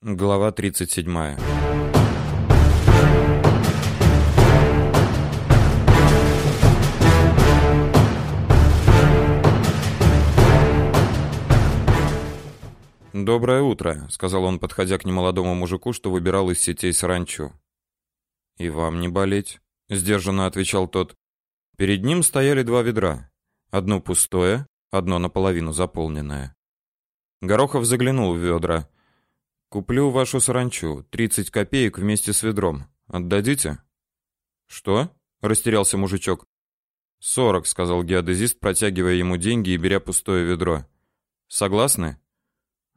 Глава 37. Доброе утро, сказал он, подходя к немолодому мужику, что выбирал из сетей саранчу. И вам не болеть, сдержанно отвечал тот. Перед ним стояли два ведра, одно пустое, одно наполовину заполненное. Горохов заглянул в ведра. Куплю вашу саранчу, 30 копеек вместе с ведром. Отдадите? Что? растерялся мужичок. «Сорок», — сказал геодезист, протягивая ему деньги и беря пустое ведро. Согласны?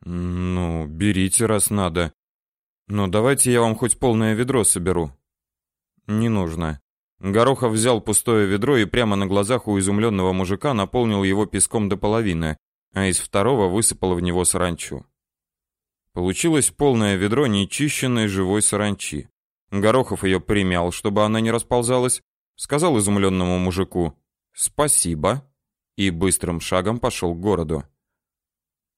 Ну, берите, раз надо. Но давайте я вам хоть полное ведро соберу. Не нужно. Горохов взял пустое ведро и прямо на глазах у изумленного мужика наполнил его песком до половины, а из второго высыпал в него саранчу. Получилось полное ведро нечищенной живой саранчи. Горохов ее примял, чтобы она не расползалась, сказал изумленному мужику «Спасибо» и быстрым шагом пошел к городу.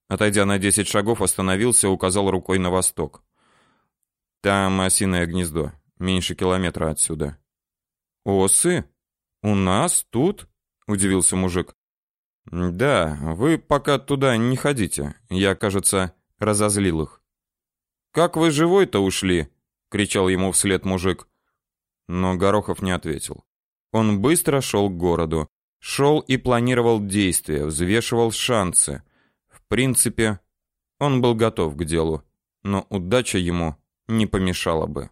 Отойдя на десять шагов, остановился, указал рукой на восток. Там осиное гнездо, меньше километра отсюда. Осы? У нас тут? удивился мужик. Да, вы пока туда не ходите. Я, кажется, разозлил их. Как вы живой-то ушли? кричал ему вслед мужик. Но Горохов не ответил. Он быстро шел к городу, шел и планировал действия, взвешивал шансы. В принципе, он был готов к делу, но удача ему не помешала бы.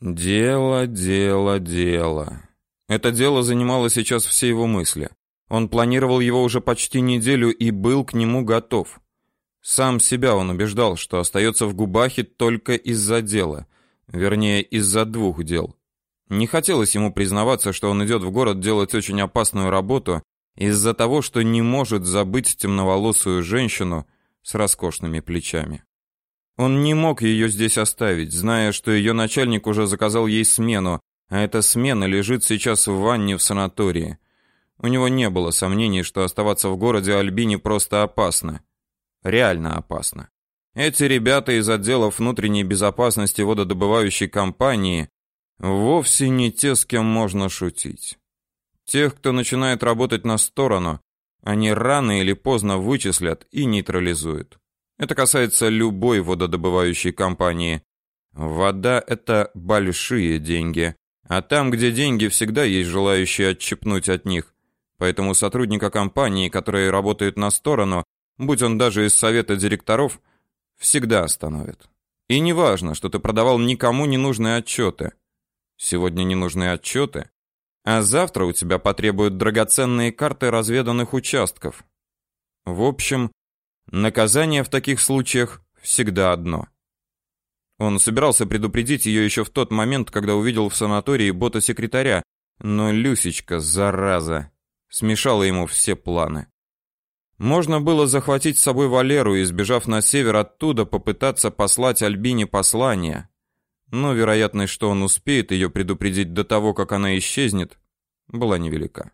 Дело, дело, дело. Это дело занимало сейчас все его мысли. Он планировал его уже почти неделю и был к нему готов. Сам себя он убеждал, что остается в Губахе только из-за дела, вернее, из-за двух дел. Не хотелось ему признаваться, что он идет в город делать очень опасную работу из-за того, что не может забыть темноволосую женщину с роскошными плечами. Он не мог ее здесь оставить, зная, что ее начальник уже заказал ей смену, а эта смена лежит сейчас в ванне в санатории. У него не было сомнений, что оставаться в городе Альбине просто опасно реально опасно. Эти ребята из отделов внутренней безопасности вододобывающей компании вовсе не те, с кем можно шутить. Тех, кто начинает работать на сторону, они рано или поздно вычислят и нейтрализуют. Это касается любой вододобывающей компании. Вода это большие деньги, а там, где деньги, всегда есть желающие отщипнуть от них. Поэтому сотрудника компании, который работает на сторону, будь он даже из совета директоров, всегда остановит. И не важно, что ты продавал никому не нужные отчеты. Сегодня не нужны отчеты, а завтра у тебя потребуют драгоценные карты разведанных участков. В общем, наказание в таких случаях всегда одно. Он собирался предупредить ее еще в тот момент, когда увидел в санатории бота-секретаря, но Люсечка, зараза, смешала ему все планы. Можно было захватить с собой Валеру и, сбежав на север оттуда, попытаться послать Альбине послание. Но вероятность, что он успеет ее предупредить до того, как она исчезнет, была невелика.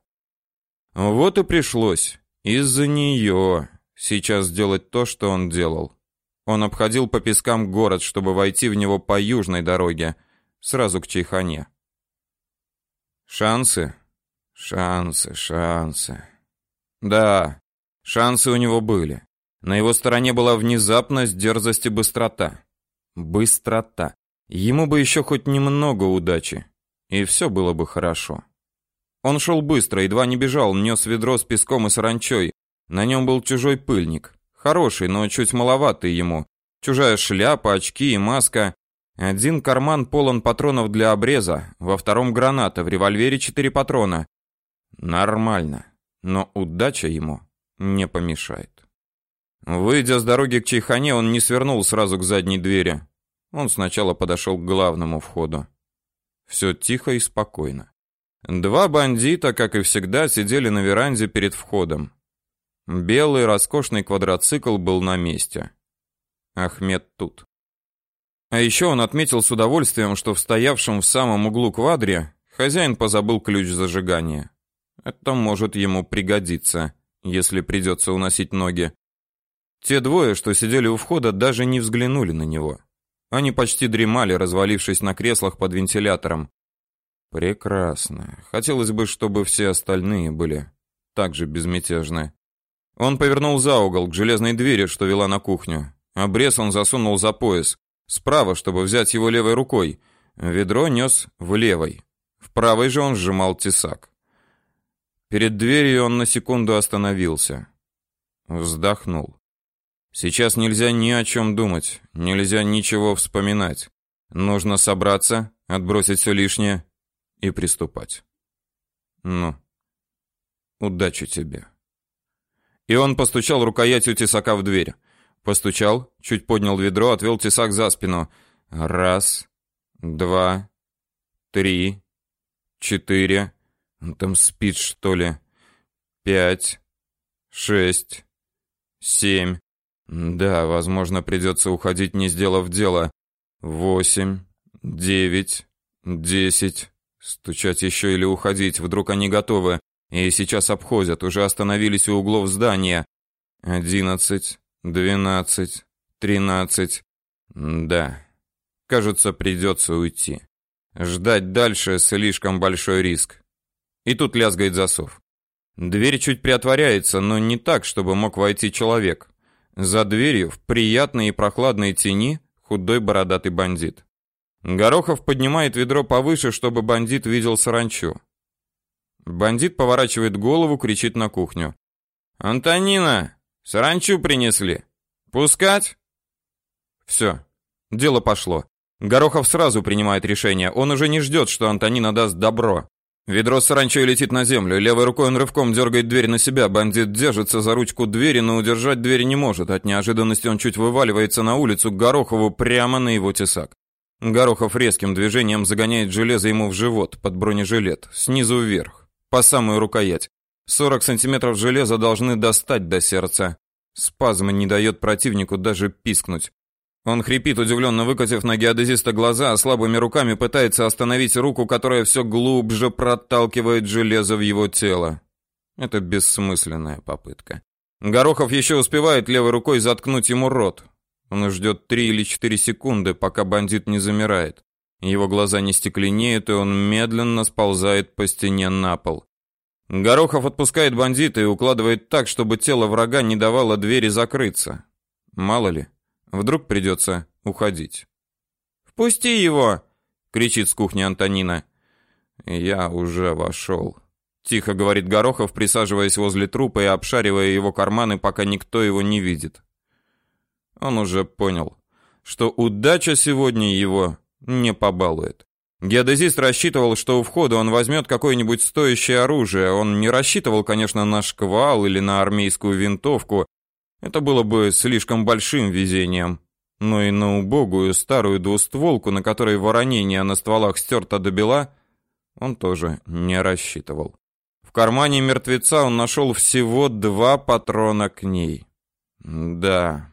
Вот и пришлось из-за нее сейчас сделать то, что он делал. Он обходил по пескам город, чтобы войти в него по южной дороге, сразу к Чайхане. Шансы, шансы, шансы. Да, Шансы у него были. На его стороне была внезапность, дерзость и быстрота. Быстрота. Ему бы еще хоть немного удачи, и все было бы хорошо. Он шел быстро, едва не бежал, нес ведро с песком и саранчой. На нем был чужой пыльник. Хороший, но чуть маловатый ему. Чужая шляпа, очки и маска. Один карман полон патронов для обреза, во втором граната, в револьвере четыре патрона. Нормально, но удача ему не помешает. Выйдя с дороги к Чайхане, он не свернул сразу к задней двери. Он сначала подошел к главному входу. Все тихо и спокойно. Два бандита, как и всегда, сидели на веранде перед входом. Белый роскошный квадроцикл был на месте. Ахмед тут. А еще он отметил с удовольствием, что в стоявшем в самом углу квадре хозяин позабыл ключ зажигания. Это может ему пригодиться если придется уносить ноги. Те двое, что сидели у входа, даже не взглянули на него. Они почти дремали, развалившись на креслах под вентилятором. Прекрасно. Хотелось бы, чтобы все остальные были так же безмятежны. Он повернул за угол к железной двери, что вела на кухню. Обрез он засунул за пояс, справа, чтобы взять его левой рукой. Ведро нес в левой. В правой же он сжимал тесак. Перед дверью он на секунду остановился. Вздохнул. Сейчас нельзя ни о чем думать, нельзя ничего вспоминать. Нужно собраться, отбросить все лишнее и приступать. Ну, удачи тебе. И он постучал рукоятью тесака в дверь. Постучал, чуть поднял ведро, отвел тесак за спину. Раз, два, три, четыре. Он там спит, что ли? Пять, шесть, семь. Да, возможно, придется уходить, не сделав дело. Восемь, девять, десять. Стучать еще или уходить, вдруг они готовы. И сейчас обходят, уже остановились у углов здания. Одиннадцать, двенадцать, тринадцать. Да, кажется, придется уйти. Ждать дальше слишком большой риск. И тут лязгает засов. Дверь чуть приотворяется, но не так, чтобы мог войти человек. За дверью в приятной и прохладной тени худой бородатый бандит. Горохов поднимает ведро повыше, чтобы бандит видел саранчу. Бандит поворачивает голову, кричит на кухню. «Антонина, саранчу принесли. Пускать?» Все, дело пошло. Горохов сразу принимает решение. Он уже не ждет, что Антонина даст добро. Ведро с саранчой летит на землю. Левой рукой он рывком дергает дверь на себя. Бандит держится за ручку двери, но удержать дверь не может. От неожиданности он чуть вываливается на улицу к Горохову прямо на его тесак. Горохов резким движением загоняет железо ему в живот, под бронежилет, снизу вверх, по самую рукоять. 40 сантиметров железа должны достать до сердца. Спазм не дает противнику даже пискнуть. Он хрипит, удивленно выкатив на геодезиста глаза, а слабыми руками пытается остановить руку, которая все глубже проталкивает железо в его тело. Это бессмысленная попытка. Горохов еще успевает левой рукой заткнуть ему рот. Он ждет три или четыре секунды, пока бандит не замирает. Его глаза не стекленеют, и он медленно сползает по стене на пол. Горохов отпускает бандита и укладывает так, чтобы тело врага не давало двери закрыться. Мало ли, Вдруг придется уходить. «Впусти его!» — кричит с кухни Антонина. «Я уже вошел», — тихо говорит Горохов, присаживаясь возле трупа и обшаривая его карманы, пока никто его не видит. Он уже понял, что удача сегодня его не побалует. Геодезист рассчитывал, что у входа он возьмет какое-нибудь стоящее оружие. Он не рассчитывал, конечно, на шквал или на армейскую винтовку, это было бы слишком большим везением. Но и на убогую старую двустволку, на которой воронение на стволах стерто до бела, он тоже не рассчитывал. В кармане мертвеца он нашел всего два патрона к ней. Да.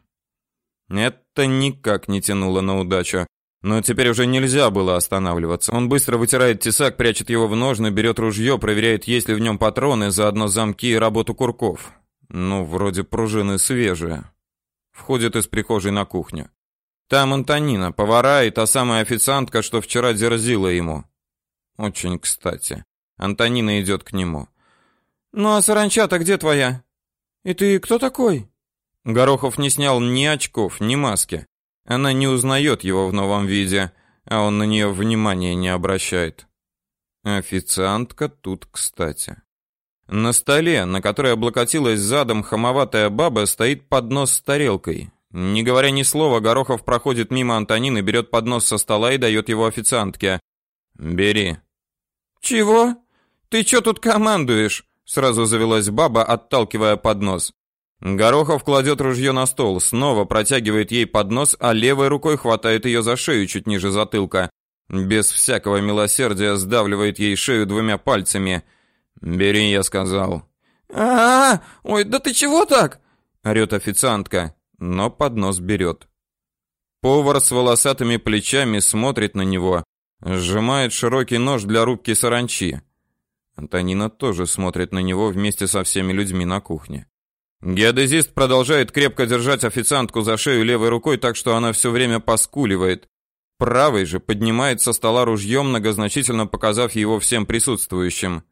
Это никак не тянуло на удачу. Но теперь уже нельзя было останавливаться. Он быстро вытирает тесак, прячет его в ножны, берет ружье, проверяет, есть ли в нем патроны, заодно замки и работу курков. Ну, вроде пружины свежие. Входит из прихожей на кухню. Там Антонина, повара и та самая официантка, что вчера дерзила ему. Очень кстати. Антонина идет к нему. Ну а саранча-то где твоя? И ты кто такой? Горохов не снял ни очков, ни маски. Она не узнает его в новом виде, а он на нее внимания не обращает. Официантка тут, кстати. На столе, на который облокотилась задом хамоватая баба, стоит поднос с тарелкой. Не говоря ни слова, Горохов проходит мимо Антонины, берет поднос со стола и дает его официантке. «Бери». «Чего? Ты что тут командуешь?» Сразу завелась баба, отталкивая поднос. Горохов кладет ружье на стол, снова протягивает ей поднос, а левой рукой хватает ее за шею чуть ниже затылка. Без всякого милосердия сдавливает ей шею двумя пальцами – «Бери», — я сказал. А, -а, а Ой, да ты чего так?» — орёт официантка, но поднос берет. Повар с волосатыми плечами смотрит на него, сжимает широкий нож для рубки саранчи. Антонина тоже смотрит на него вместе со всеми людьми на кухне. Геодезист продолжает крепко держать официантку за шею левой рукой, так что она все время поскуливает. Правый же поднимает со стола ружье, многозначительно показав его всем присутствующим.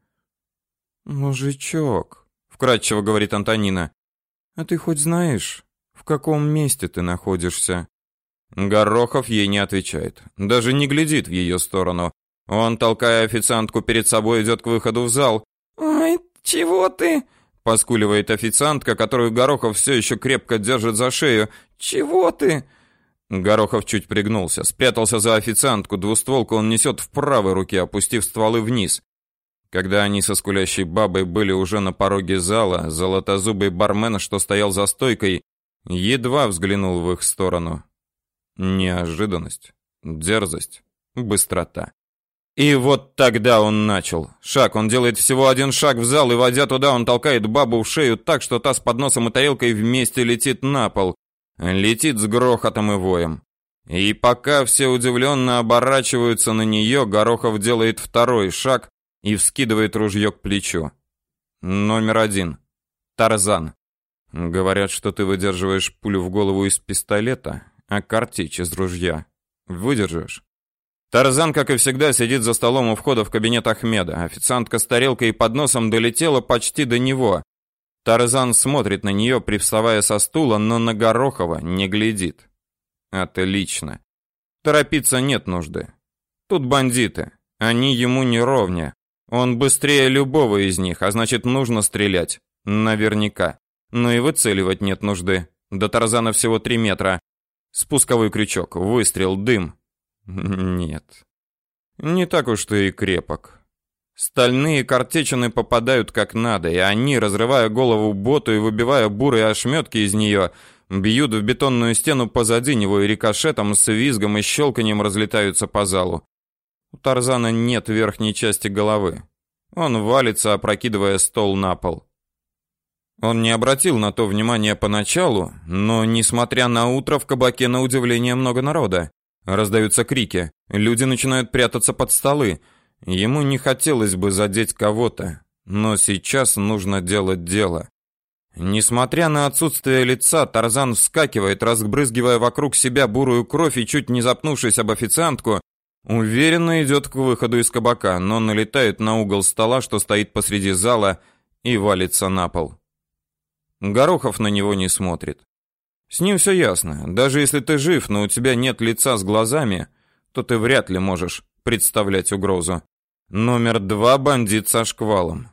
«Мужичок», — вкратчиво говорит Антонина, — «а ты хоть знаешь, в каком месте ты находишься?» Горохов ей не отвечает, даже не глядит в ее сторону. Он, толкая официантку перед собой, идет к выходу в зал. «Ой, чего ты?» поскуливает официантка, которую Горохов все еще крепко держит за шею. Чего ты? Горохов чуть пригнулся, спрятался за официантку, двустволку он несет в правой руке, опустив стволы вниз. Когда они со скулящей бабой были уже на пороге зала, золотозубый бармен, что стоял за стойкой, едва взглянул в их сторону. Неожиданность, дерзость, быстрота. И вот тогда он начал. Шаг, он делает всего один шаг в зал, и войдя туда, он толкает бабу в шею так, что та с подносом и тарелкой вместе летит на пол. Летит с грохотом и воем. И пока все удивленно оборачиваются на нее, Горохов делает второй шаг и вскидывает ружье к плечу. Номер один. Тарзан. Говорят, что ты выдерживаешь пулю в голову из пистолета, а картечь из ружья. Выдержишь? Тарзан, как и всегда, сидит за столом у входа в кабинет Ахмеда. Официантка с тарелкой и подносом долетела почти до него. Тарзан смотрит на нее, привставая со стула, но на Горохова не глядит. Отлично. Торопиться нет нужды. Тут бандиты. Они ему не ровня. Он быстрее любого из них, а значит, нужно стрелять. Наверняка. Но и выцеливать нет нужды. До Тарзана всего три метра. Спусковой крючок, выстрел, дым. Нет. Не так уж ты и крепок. Стальные картечины попадают как надо, и они, разрывая голову боту и выбивая бурые ошметки из нее, бьют в бетонную стену позади него и рикошетом с визгом и щелканием разлетаются по залу. У Тарзана нет верхней части головы. Он валится, опрокидывая стол на пол. Он не обратил на то внимания поначалу, но, несмотря на утро, в кабаке на удивление много народа. Раздаются крики. Люди начинают прятаться под столы. Ему не хотелось бы задеть кого-то, но сейчас нужно делать дело. Несмотря на отсутствие лица, Тарзан вскакивает, разбрызгивая вокруг себя бурую кровь и чуть не запнувшись об официантку, уверенно идет к выходу из кабака, но налетает на угол стола, что стоит посреди зала, и валится на пол. Горохов на него не смотрит. С ним все ясно. Даже если ты жив, но у тебя нет лица с глазами, то ты вряд ли можешь представлять угрозу. Номер два бандит со шквалом.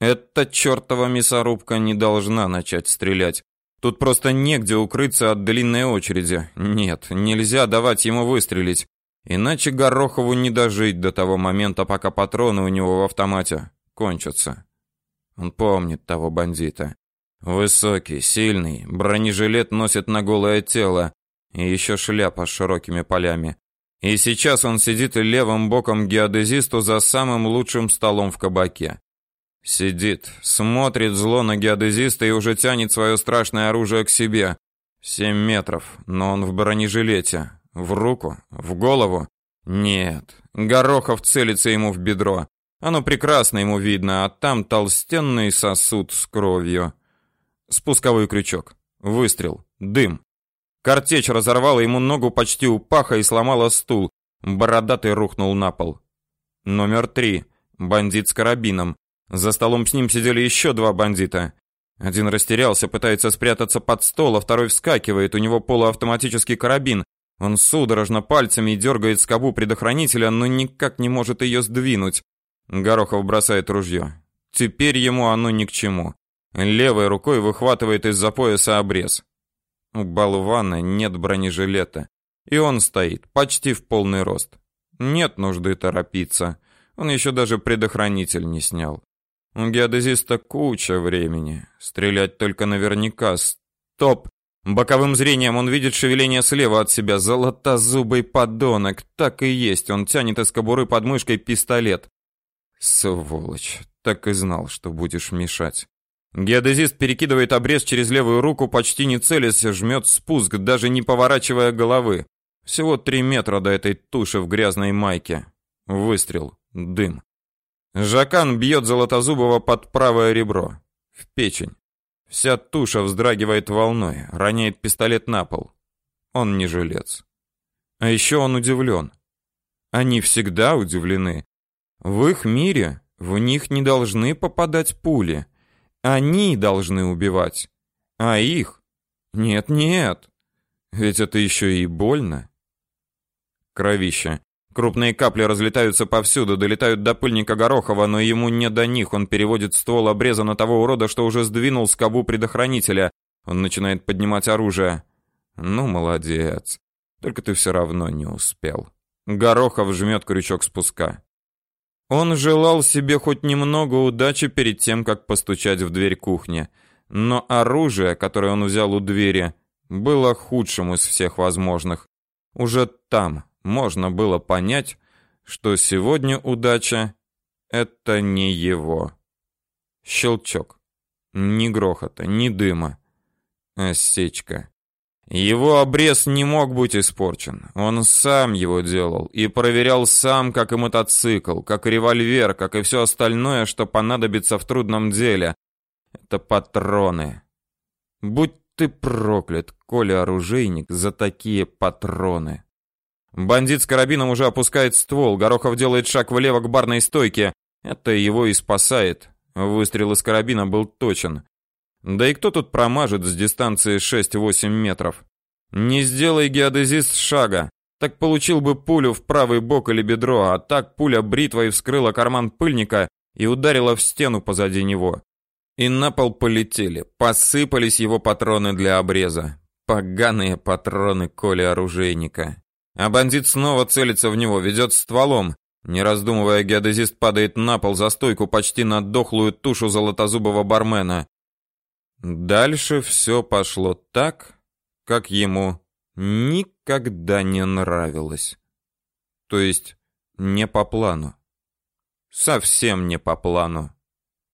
Эта чертова мясорубка не должна начать стрелять. Тут просто негде укрыться от длинной очереди. Нет, нельзя давать ему выстрелить. Иначе Горохову не дожить до того момента, пока патроны у него в автомате кончатся. Он помнит того бандита. Высокий, сильный, бронежилет носит на голое тело, и еще шляпа с широкими полями. И сейчас он сидит левым боком геодезисту за самым лучшим столом в кабаке. Сидит, смотрит зло на геодезиста и уже тянет свое страшное оружие к себе. Семь метров, но он в бронежилете. В руку? В голову? Нет. Горохов целится ему в бедро. Оно прекрасно ему видно, а там толстенный сосуд с кровью. Спусковой крючок. Выстрел. Дым. Картечь разорвала ему ногу почти у паха и сломала стул. Бородатый рухнул на пол. Номер три. Бандит с карабином. За столом с ним сидели еще два бандита. Один растерялся, пытается спрятаться под стол, а второй вскакивает, у него полуавтоматический карабин. Он судорожно пальцами дергает скобу предохранителя, но никак не может ее сдвинуть. Горохов бросает ружье. Теперь ему оно ни к чему. Левой рукой выхватывает из-за пояса обрез. У болвана нет бронежилета, и он стоит почти в полный рост. Нет нужды торопиться. Он еще даже предохранитель не снял. У геодезиста куча времени. Стрелять только наверняка. Стоп! Боковым зрением он видит шевеление слева от себя. Золотозубый подонок. Так и есть. Он тянет из кобуры под мышкой пистолет. Сволочь. Так и знал, что будешь мешать. Геодезист перекидывает обрез через левую руку, почти не целясь, жмет спуск, даже не поворачивая головы. Всего три метра до этой туши в грязной майке. Выстрел. Дым. Жакан бьет Золотозубова под правое ребро. В печень. Вся туша вздрагивает волной, роняет пистолет на пол. Он не жилец. А еще он удивлен. Они всегда удивлены. В их мире в них не должны попадать пули. Они должны убивать. А их? Нет, нет. Ведь это еще и больно. Кровище. Крупные капли разлетаются повсюду, долетают до пыльника Горохова, но ему не до них. Он переводит ствол обреза на того урода, что уже сдвинул скобу предохранителя. Он начинает поднимать оружие. Ну, молодец. Только ты все равно не успел. Горохов жмет крючок спуска. Он желал себе хоть немного удачи перед тем, как постучать в дверь кухни, но оружие, которое он взял у двери, было худшим из всех возможных. Уже там, можно было понять, что сегодня удача это не его. Щелчок. Ни грохота, ни дыма. Осечка. Его обрез не мог быть испорчен. Он сам его делал и проверял сам, как и мотоцикл, как и револьвер, как и все остальное, что понадобится в трудном деле. Это патроны. Будь ты проклят, Коля оружейник, за такие патроны. Бандит с карабином уже опускает ствол. Горохов делает шаг влево к барной стойке. Это его и спасает. Выстрел из карабина был точен. Да и кто тут промажет с дистанции 6-8 метров? Не сделай геодезист шага, так получил бы пулю в правый бок или бедро, а так пуля бритвой вскрыла карман пыльника и ударила в стену позади него. И на пол полетели, посыпались его патроны для обреза. Поганые патроны Коли оружейника. А бандит снова целится в него, ведет стволом. Не раздумывая, геодезист падает на пол за стойку почти на дохлую тушу золотозубого бармена. Дальше все пошло так, как ему никогда не нравилось. То есть не по плану. Совсем не по плану.